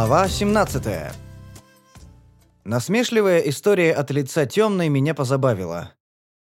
Глава 17. Насмешливая история от лица темной меня позабавила.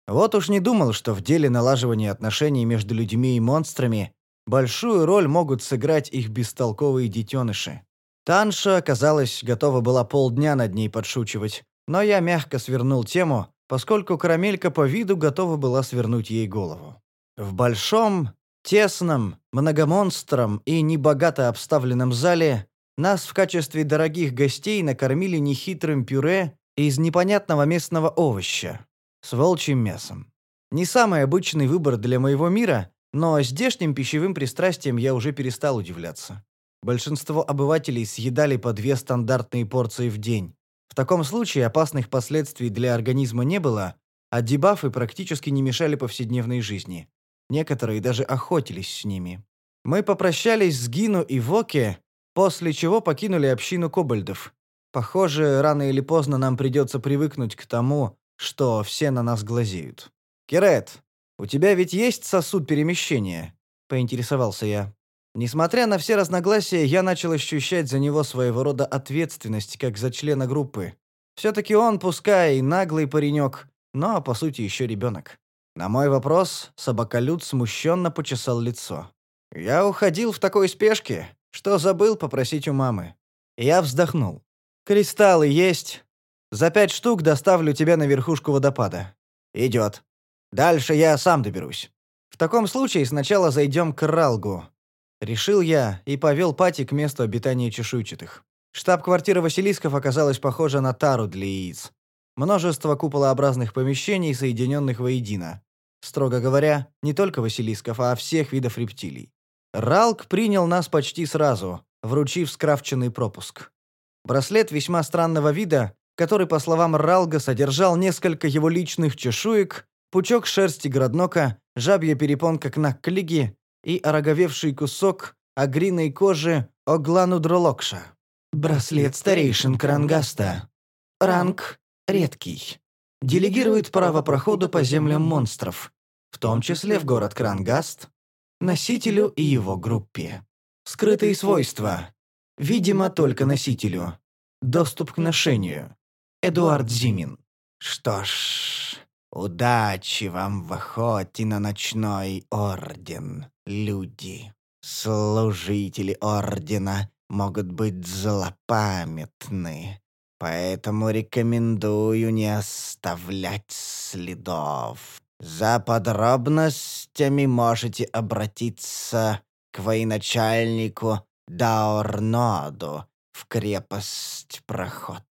Вот уж не думал, что в деле налаживания отношений между людьми и монстрами большую роль могут сыграть их бестолковые детеныши. Танша, казалось, готова была полдня над ней подшучивать, но я мягко свернул тему, поскольку карамелька по виду готова была свернуть ей голову. В большом, тесном, многомонстром и небогато обставленном зале нас в качестве дорогих гостей накормили нехитрым пюре из непонятного местного овоща с волчьим мясом. Не самый обычный выбор для моего мира, но здешним пищевым пристрастием я уже перестал удивляться. Большинство обывателей съедали по две стандартные порции в день. В таком случае опасных последствий для организма не было, а дебафы практически не мешали повседневной жизни. Некоторые даже охотились с ними. Мы попрощались с Гину и Воке, После чего покинули общину кобальдов. Похоже, рано или поздно нам придется привыкнуть к тому, что все на нас глазеют. «Кирет, у тебя ведь есть сосуд перемещения?» – поинтересовался я. Несмотря на все разногласия, я начал ощущать за него своего рода ответственность, как за члена группы. Все-таки он, пускай и наглый паренек, но, по сути, еще ребенок. На мой вопрос собаколюд смущенно почесал лицо. «Я уходил в такой спешке что забыл попросить у мамы. Я вздохнул. «Кристаллы есть. За пять штук доставлю тебя на верхушку водопада». «Идет. Дальше я сам доберусь». «В таком случае сначала зайдем к Ралгу». Решил я и повел Пати к месту обитания чешуйчатых. Штаб-квартира Василисков оказалась похожа на тару для яиц. Множество куполообразных помещений, соединенных воедино. Строго говоря, не только Василисков, а всех видов рептилий. Ралк принял нас почти сразу, вручив скрафченный пропуск. Браслет весьма странного вида, который, по словам Ралга, содержал несколько его личных чешуек, пучок шерсти граднока, жабья перепонка кнакклиги и ороговевший кусок агриной кожи оглану дролокша. Браслет старейшин Крангаста. Ранг редкий. Делегирует право прохода по землям монстров, в том числе в город Крангаст, носителю и его группе. Скрытые свойства. Видимо, только носителю. Доступ к ношению. Эдуард Зимин. Что ж, удачи вам в охоте на ночной орден, люди. Служители ордена могут быть злопамятны, поэтому рекомендую не оставлять следов. За подробностями можете обратиться к военачальнику Даорноду в крепость Проход.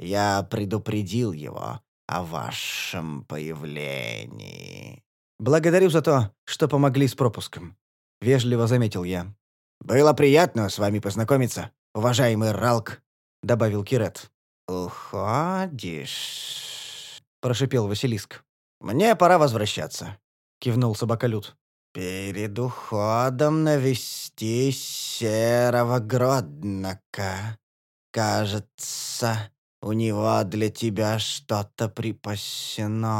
Я предупредил его о вашем появлении. Благодарю за то, что помогли с пропуском, вежливо заметил я. Было приятно с вами познакомиться, уважаемый Ралк, добавил Кирет. Уходишь, прошипел Василиск. «Мне пора возвращаться», — кивнул собаколюд. «Перед уходом навести серого Гроднака. Кажется, у него для тебя что-то припасено».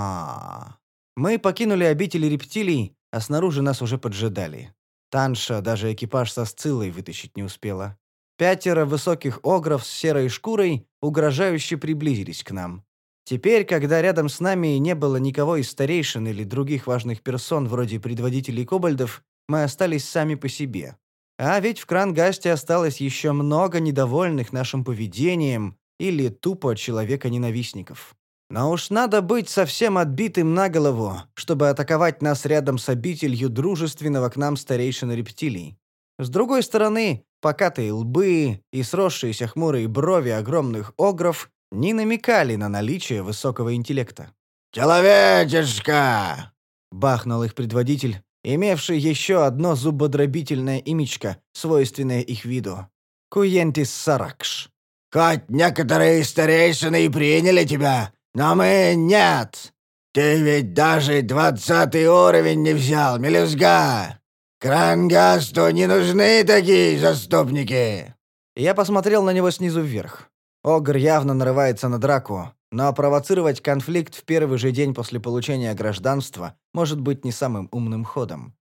Мы покинули обители рептилий, а снаружи нас уже поджидали. Танша даже экипаж со Сциллой вытащить не успела. Пятеро высоких огров с серой шкурой угрожающе приблизились к нам. Теперь, когда рядом с нами не было никого из старейшин или других важных персон вроде предводителей кобальдов, мы остались сами по себе. А ведь в Крангасте осталось еще много недовольных нашим поведением или тупо человека-ненавистников. Но уж надо быть совсем отбитым на голову, чтобы атаковать нас рядом с обителью дружественного к нам старейшин рептилий. С другой стороны, покатые лбы и сросшиеся хмурые брови огромных огров не намекали на наличие высокого интеллекта. «Человечешка!» — бахнул их предводитель, имевший еще одно зубодробительное имечко, свойственное их виду. Куентис Саракш. «Хоть некоторые старейшины и приняли тебя, но мы нет. Ты ведь даже двадцатый уровень не взял, мелюзга. Крангасту не нужны такие заступники!» Я посмотрел на него снизу вверх. Огр явно нарывается на драку, но провоцировать конфликт в первый же день после получения гражданства может быть не самым умным ходом.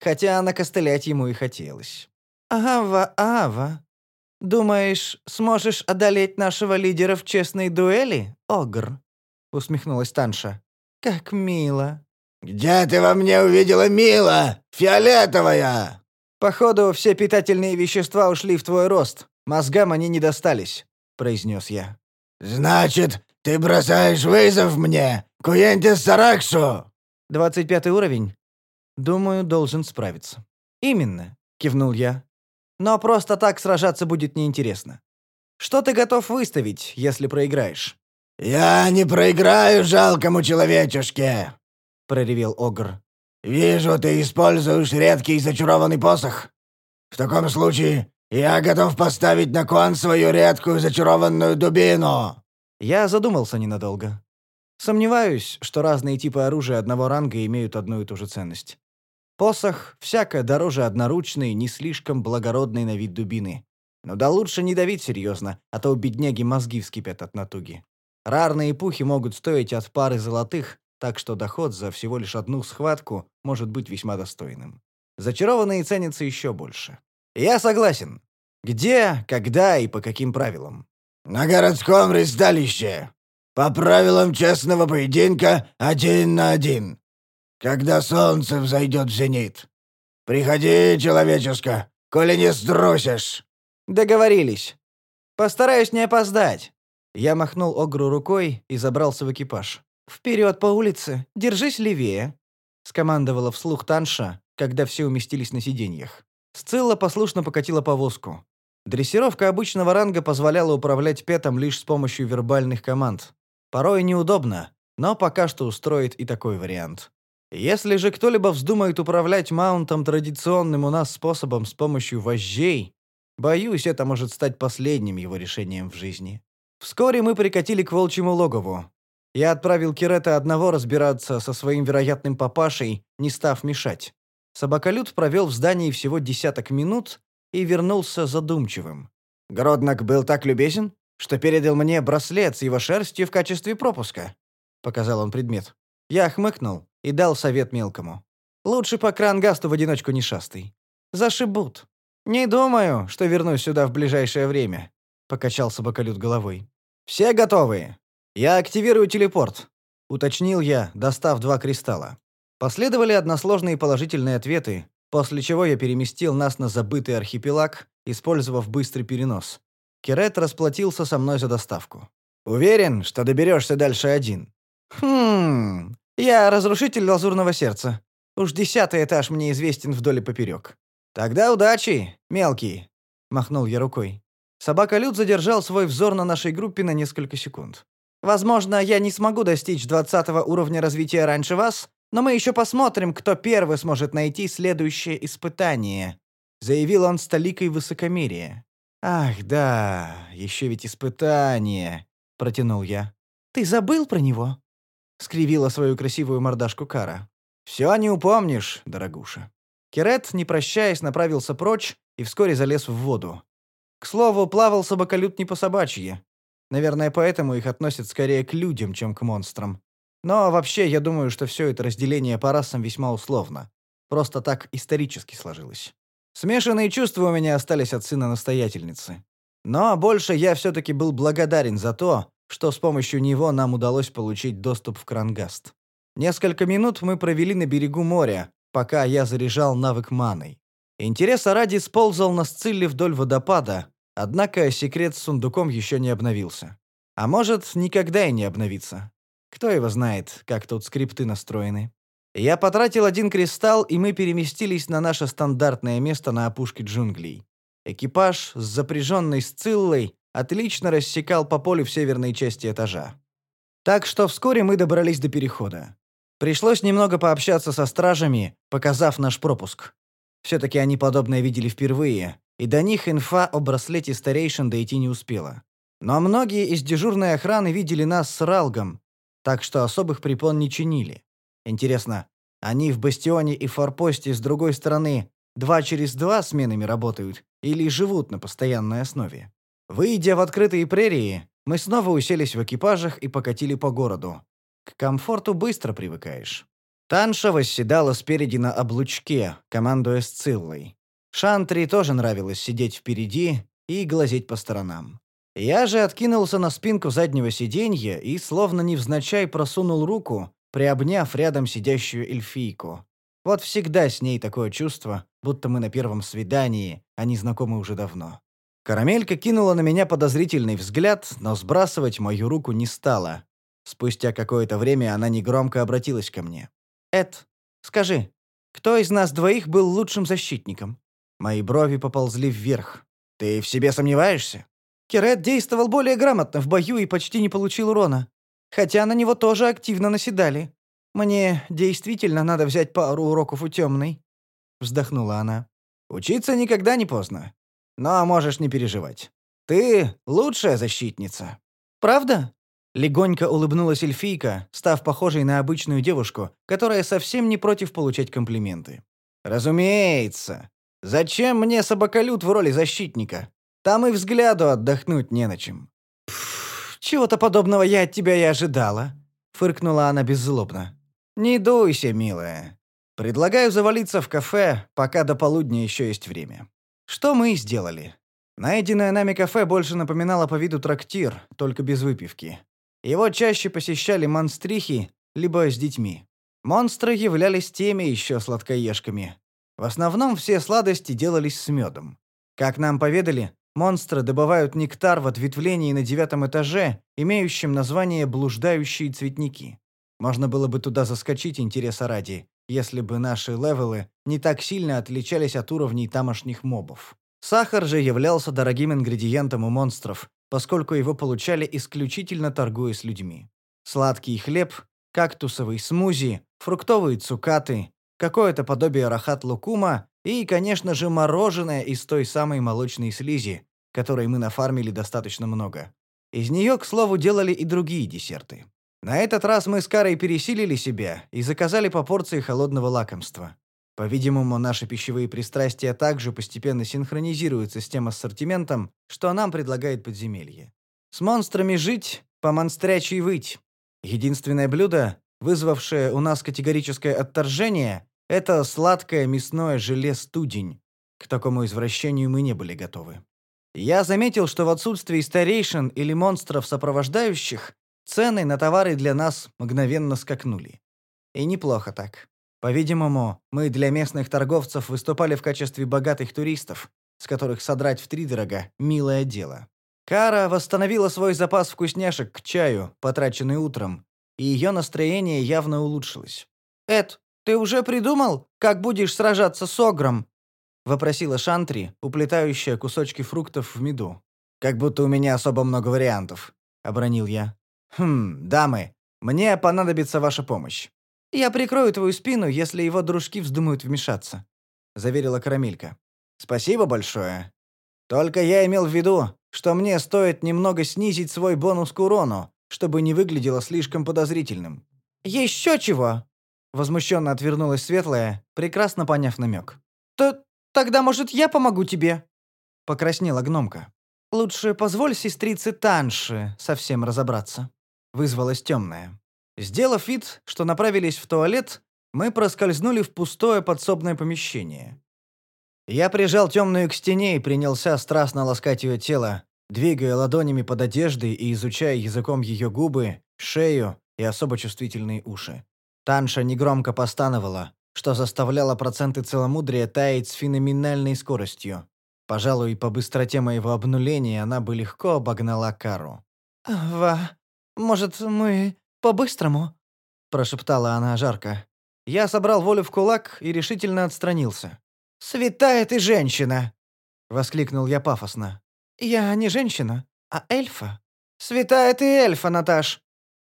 Хотя накостылять ему и хотелось. «Ава, ава!» «Думаешь, сможешь одолеть нашего лидера в честной дуэли, Огр?» — усмехнулась Танша. «Как мило». «Где ты во мне увидела мило? Фиолетовая!» «Походу, все питательные вещества ушли в твой рост. Мозгам они не достались», — произнес я. «Значит, ты бросаешь вызов мне, Куентис Сараксу?» «Двадцать пятый уровень. Думаю, должен справиться». «Именно», — кивнул я. «Но просто так сражаться будет неинтересно. Что ты готов выставить, если проиграешь?» «Я не проиграю жалкому человечешке», — проревел Огр. «Вижу, ты используешь редкий зачарованный посох. В таком случае я готов поставить на кон свою редкую зачарованную дубину». Я задумался ненадолго. Сомневаюсь, что разные типы оружия одного ранга имеют одну и ту же ценность. Посох всяко дороже одноручной, не слишком благородной на вид дубины. Но да лучше не давить серьезно, а то у бедняги мозги вскипят от натуги. Рарные пухи могут стоить от пары золотых, так что доход за всего лишь одну схватку может быть весьма достойным. Зачарованные ценятся еще больше. Я согласен. Где, когда и по каким правилам? На городском ристалище. По правилам честного поединка один на один. Когда солнце взойдет в зенит. Приходи, человеческо, коли не струсишь. Договорились. Постараюсь не опоздать. Я махнул Огру рукой и забрался в экипаж. «Вперед по улице! Держись левее!» — скомандовала вслух Танша, когда все уместились на сиденьях. Сцилла послушно покатила повозку. Дрессировка обычного ранга позволяла управлять петом лишь с помощью вербальных команд. Порой неудобно, но пока что устроит и такой вариант. Если же кто-либо вздумает управлять маунтом традиционным у нас способом с помощью вожжей, боюсь, это может стать последним его решением в жизни. Вскоре мы прикатили к волчьему логову. Я отправил Кирета одного разбираться со своим вероятным папашей, не став мешать. Собаколюд провел в здании всего десяток минут и вернулся задумчивым. «Гроднак был так любезен, что передал мне браслет с его шерстью в качестве пропуска», — показал он предмет. Я хмыкнул и дал совет мелкому. «Лучше по крангасту в одиночку не шастай. Зашибут. Не думаю, что вернусь сюда в ближайшее время покачал собаколюд головой. Все готовы? Я активирую телепорт, уточнил я, достав два кристалла. Последовали односложные положительные ответы, после чего я переместил нас на забытый архипелаг, использовав быстрый перенос. Кирет расплатился со мной за доставку. Уверен, что доберешься дальше один. Хм, я разрушитель лазурного сердца. Уж десятый этаж мне известен вдоль и поперек. Тогда удачи, мелкий, махнул я рукой. Собака-люд задержал свой взор на нашей группе на несколько секунд. «Возможно, я не смогу достичь двадцатого уровня развития раньше вас, но мы еще посмотрим, кто первый сможет найти следующее испытание», заявил он с толикой высокомерия. «Ах, да, еще ведь испытание», — протянул я. «Ты забыл про него?» — скривила свою красивую мордашку Кара. «Все не упомнишь, дорогуша». Керет, не прощаясь, направился прочь и вскоре залез в воду. К слову, плавал собаколюд не по собачьи. Наверное, поэтому их относят скорее к людям, чем к монстрам. Но вообще, я думаю, что все это разделение по расам весьма условно. Просто так исторически сложилось. Смешанные чувства у меня остались от сына настоятельницы. Но больше я все-таки был благодарен за то, что с помощью него нам удалось получить доступ в Крангаст. Несколько минут мы провели на берегу моря, пока я заряжал навык маной. Интереса ради сползал на сцилле вдоль водопада, однако секрет с сундуком еще не обновился. А может, никогда и не обновится. Кто его знает, как тут скрипты настроены. Я потратил один кристалл, и мы переместились на наше стандартное место на опушке джунглей. Экипаж с запряженной сциллой отлично рассекал по полю в северной части этажа. Так что вскоре мы добрались до перехода. Пришлось немного пообщаться со стражами, показав наш пропуск. Все-таки они подобное видели впервые, и до них инфа о браслете старейшин дойти не успела. Но многие из дежурной охраны видели нас с Ралгом, так что особых препон не чинили. Интересно, они в бастионе и форпосте с другой стороны два через два сменами работают или живут на постоянной основе? Выйдя в открытые прерии, мы снова уселись в экипажах и покатили по городу. К комфорту быстро привыкаешь. Танша восседала спереди на облучке, командуя Сциллой. Шантри тоже нравилось сидеть впереди, и глазеть по сторонам. Я же откинулся на спинку заднего сиденья и, словно невзначай, просунул руку, приобняв рядом сидящую эльфийку. Вот всегда с ней такое чувство, будто мы на первом свидании, а не знакомы уже давно. Карамелька кинула на меня подозрительный взгляд, но сбрасывать мою руку не стала. Спустя какое-то время она негромко обратилась ко мне. «Эд, скажи, кто из нас двоих был лучшим защитником?» Мои брови поползли вверх. «Ты в себе сомневаешься?» Керет действовал более грамотно в бою и почти не получил урона. Хотя на него тоже активно наседали. Мне действительно надо взять пару уроков у темной. Вздохнула она. Учиться никогда не поздно. Но можешь не переживать. Ты лучшая защитница. Правда? Легонько улыбнулась эльфийка, став похожей на обычную девушку, которая совсем не против получать комплименты. «Разумеется. Зачем мне собаколют в роли защитника? Там и взгляду отдохнуть не на чем». «Чего-то подобного я от тебя и ожидала», — фыркнула она беззлобно. «Не дуйся, милая. Предлагаю завалиться в кафе, пока до полудня еще есть время». Что мы и сделали. Найденное нами кафе больше напоминало по виду трактир, только без выпивки. Его чаще посещали монстрихи, либо с детьми. Монстры являлись теми еще сладкоежками. В основном все сладости делались с медом. Как нам поведали, монстры добывают нектар в ответвлении на девятом этаже, имеющем название «блуждающие цветники». Можно было бы туда заскочить интереса ради, если бы наши левелы не так сильно отличались от уровней тамошних мобов. Сахар же являлся дорогим ингредиентом у монстров, поскольку его получали исключительно торгуя с людьми. Сладкий хлеб, кактусовый смузи, фруктовые цукаты, какое-то подобие рахат-лукума и, конечно же, мороженое из той самой молочной слизи, которой мы нафармили достаточно много. Из нее, к слову, делали и другие десерты. На этот раз мы с Карой пересилили себя и заказали по порции холодного лакомства. По-видимому, наши пищевые пристрастия также постепенно синхронизируются с тем ассортиментом, что нам предлагает подземелье. С монстрами жить, по монстрячьи выть. Единственное блюдо, вызвавшее у нас категорическое отторжение, это сладкое мясное желе студень. К такому извращению мы не были готовы. Я заметил, что в отсутствии старейшин или монстров сопровождающих Цены на товары для нас мгновенно скакнули. И неплохо так. По-видимому, мы для местных торговцев выступали в качестве богатых туристов, с которых содрать втридорога – милое дело. Кара восстановила свой запас вкусняшек к чаю, потраченный утром, и ее настроение явно улучшилось. «Эд, ты уже придумал, как будешь сражаться с Огром?» – вопросила Шантри, уплетающая кусочки фруктов в меду. «Как будто у меня особо много вариантов», – обронил я. «Хм, дамы, мне понадобится ваша помощь. Я прикрою твою спину, если его дружки вздумают вмешаться», — заверила Карамелька. «Спасибо большое. Только я имел в виду, что мне стоит немного снизить свой бонус к урону, чтобы не выглядело слишком подозрительным». «Еще чего?» — возмущенно отвернулась Светлая, прекрасно поняв намек. «То тогда, может, я помогу тебе?» — покраснела гномка. «Лучше позволь сестрице Танши совсем разобраться» вызвалась темная. Сделав вид, что направились в туалет, мы проскользнули в пустое подсобное помещение. Я прижал темную к стене и принялся страстно ласкать ее тело, двигая ладонями под одеждой и изучая языком ее губы, шею и особо чувствительные уши. Танша негромко постановала, что заставляло проценты целомудрия таять с феноменальной скоростью. Пожалуй, по быстроте моего обнуления она бы легко обогнала Кару. «Ва... «Может, мы по-быстрому?» – прошептала она жарко. Я собрал волю в кулак и решительно отстранился. «Святая ты женщина!» – воскликнул я пафосно. «Я не женщина, а эльфа. Святая ты эльфа, Наташ.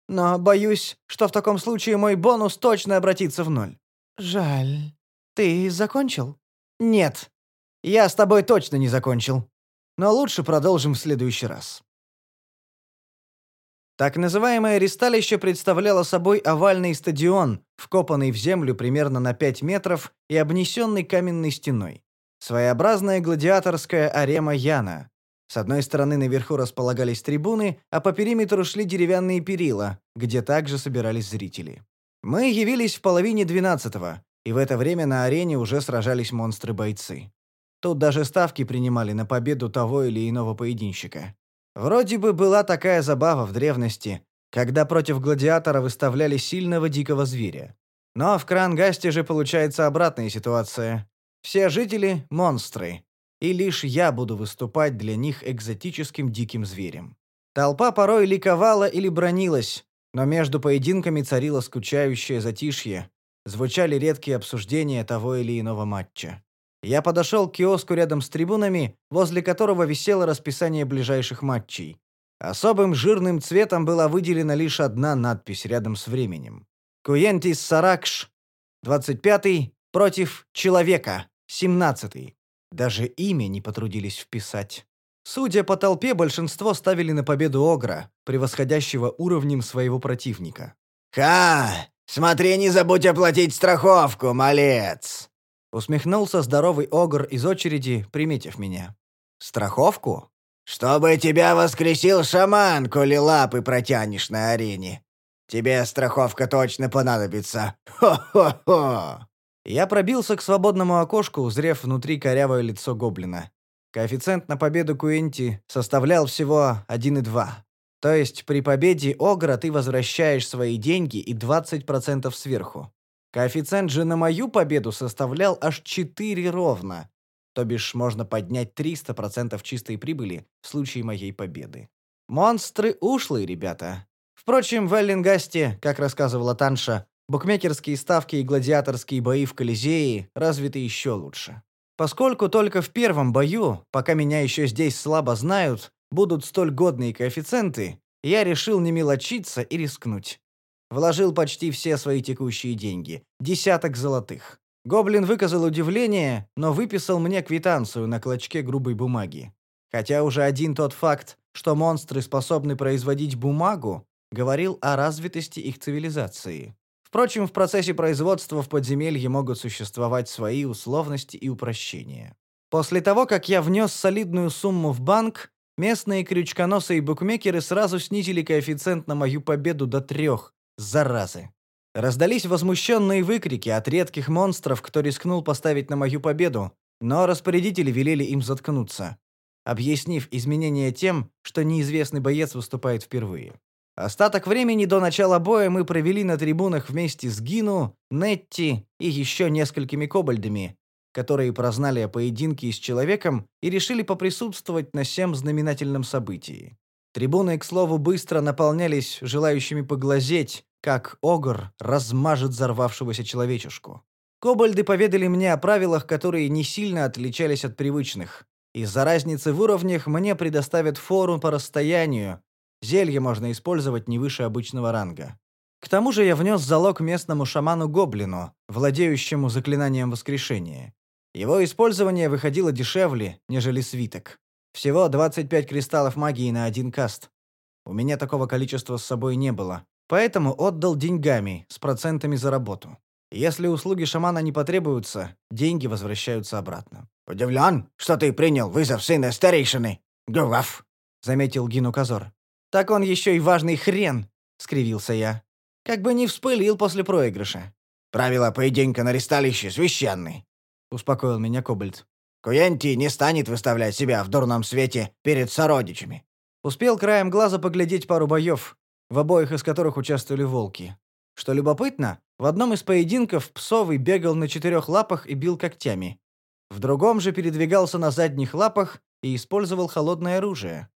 Но боюсь, что в таком случае мой бонус точно обратится в ноль». «Жаль. Ты закончил?» «Нет. Я с тобой точно не закончил. Но лучше продолжим в следующий раз». Так называемое ристалище представляло собой овальный стадион, вкопанный в землю примерно на 5 метров и обнесенный каменной стеной. Своеобразная гладиаторская арема Яна. С одной стороны наверху располагались трибуны, а по периметру шли деревянные перила, где также собирались зрители. Мы явились в половине двенадцатого, и в это время на арене уже сражались монстры-бойцы. Тут даже ставки принимали на победу того или иного поединщика. Вроде бы была такая забава в древности, когда против гладиатора выставляли сильного дикого зверя. Но в Крангасте же получается обратная ситуация. Все жители — монстры, и лишь я буду выступать для них экзотическим диким зверем. Толпа порой ликовала или бронилась, но между поединками царило скучающее затишье, звучали редкие обсуждения того или иного матча. Я подошел к киоску рядом с трибунами, возле которого висело расписание ближайших матчей. Особым жирным цветом была выделена лишь одна надпись рядом с временем. Куентис Саракш, 25-й, против Человека, 17-й. Даже имя не потрудились вписать. Судя по толпе, большинство ставили на победу Огра, превосходящего уровнем своего противника. «Ха! Смотри, не забудь оплатить страховку, малец!» Усмехнулся здоровый Огр из очереди, приметив меня. «Страховку?» «Чтобы тебя воскресил шаман, коли лапы протянешь на арене. Тебе страховка точно понадобится. Хо-хо-хо!» Я пробился к свободному окошку, узрев внутри корявое лицо гоблина. Коэффициент на победу Куинти составлял всего 1,2. То есть при победе Огра ты возвращаешь свои деньги и 20% сверху. Коэффициент же на мою победу составлял аж 4 ровно. То бишь можно поднять 300% чистой прибыли в случае моей победы. Монстры ушлые, ребята. Впрочем, в Эллингасте, как рассказывала Танша, букмекерские ставки и гладиаторские бои в Колизее развиты еще лучше. Поскольку только в первом бою, пока меня еще здесь слабо знают, будут столь годные коэффициенты, я решил не мелочиться и рискнуть. Вложил почти все свои текущие деньги, десяток золотых. Гоблин выказал удивление, но выписал мне квитанцию на клочке грубой бумаги. Хотя уже один тот факт, что монстры способны производить бумагу, говорил о развитости их цивилизации. Впрочем, в процессе производства в подземелье могут существовать свои условности и упрощения. После того, как я внес солидную сумму в банк, местные крючконосы и букмекеры сразу снизили коэффициент на мою победу до трех. Заразы. Раздались возмущенные выкрики от редких монстров, кто рискнул поставить на мою победу, но распорядители велели им заткнуться, объяснив изменения тем, что неизвестный боец выступает впервые. Остаток времени до начала боя мы провели на трибунах вместе с Гину, Нетти и еще несколькими кобальдами, которые прознали о поединке с человеком и решили поприсутствовать на всем знаменательном событии. Трибуны, к слову, быстро наполнялись желающими поглазеть, как Огр размажет взорвавшегося человечушку. Кобальды поведали мне о правилах, которые не сильно отличались от привычных. Из-за разницы в уровнях мне предоставят фору по расстоянию, Зелье можно использовать не выше обычного ранга. К тому же я внес залог местному шаману-гоблину, владеющему заклинанием воскрешения. Его использование выходило дешевле, нежели свиток. Всего 25 кристаллов магии на один каст. У меня такого количества с собой не было, поэтому отдал деньгами, с процентами за работу. Если услуги шамана не потребуются, деньги возвращаются обратно. «Удивлен, что ты принял вызов сына старейшины, Гуав», — заметил Гину Казор. Так он еще и важный хрен, скривился я. Как бы не вспылил после проигрыша. Правила поединка на ристалище священны, успокоил меня Кобальт. Куенти не станет выставлять себя в дурном свете перед сородичами. Успел краем глаза поглядеть пару боев, в обоих из которых участвовали волки. Что любопытно, в одном из поединков псовый бегал на четырех лапах и бил когтями. В другом же передвигался на задних лапах и использовал холодное оружие.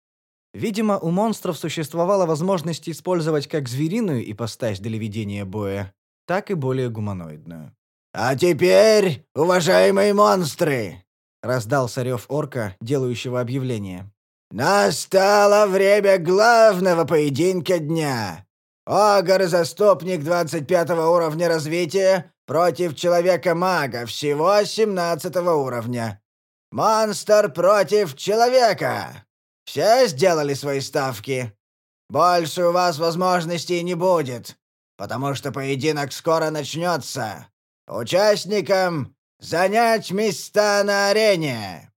Видимо, у монстров существовала возможность использовать как звериную ипостась для ведения боя, так и более гуманоидную. «А теперь, уважаемые монстры!» — раздался рев орка, делающего объявление. «Настало время главного поединка дня. Огр-заступник 25 уровня развития против Человека-мага всего 17 уровня. Монстр против Человека!» Все сделали свои ставки? Больше у вас возможностей не будет, потому что поединок скоро начнется. Участникам занять места на арене!»